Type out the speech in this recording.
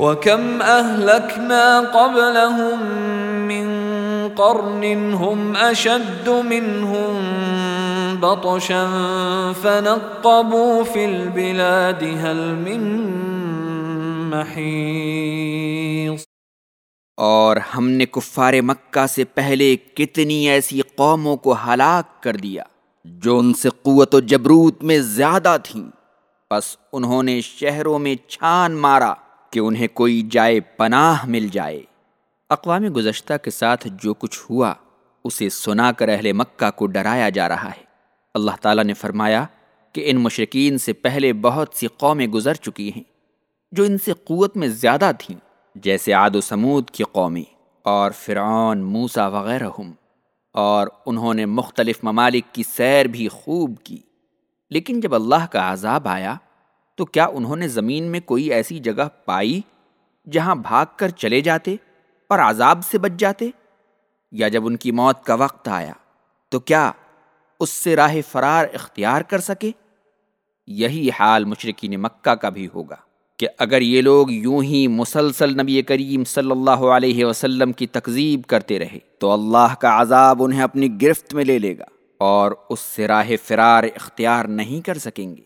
وَكَمْ أَهْلَكْنَا قَبْلَهُمْ مِنْ قَرْنٍ هُمْ أَشَدُّ مِنْهُمْ بَطْشًا فَنَقَّبُوا فِي الْبِلَادِ هَلْ مِنْ مَحِيصٍ اور ہم نے کفار مکہ سے پہلے کتنی ایسی قوموں کو ہلاک کر دیا جو ان سے قوت و جبروت میں زیادہ تھیں۔ بس انہوں نے شہروں میں چھان مارا۔ کہ انہیں کوئی جائے پناہ مل جائے۔ اقوام گزشتہ کے ساتھ جو کچھ ہوا، اسے سنا کر اہل مکہ کو ڈرایا جا رہا ہے۔ اللہ تعالیٰ نے فرمایا کہ ان مشرقین سے پہلے بہت سی قومیں گزر چکی ہیں، جو ان سے قوت میں زیادہ تھیں، جیسے عاد و سمود کی قومیں اور فرعون موسا وغیرہ ہم اور انہوں نے مختلف ممالک کی سیر بھی خوب کی۔ لیکن جب اللہ کا عذاب آیا تو کیا انہوں نے زمین میں کوئی ایسی جگہ پائی جہاں بھاگ کر چلے جاتے اور عذاب سے بچ جاتے؟ یا جب ان کی موت کا وقت آیا، تو کیا اس سے راہ فرار اختیار کر سکے؟ یہی حال مشرقین مکہ کا بھی ہوگا کہ اگر یہ لوگ یوں ہی مسلسل نبی کریم صلی اللہ علیہ وسلم کی تکذیب کرتے رہے، تو اللہ کا عذاب انہیں اپنی گرفت میں لے لے گا اور اس سے راہ فرار اختیار نہیں کر سکیں گے۔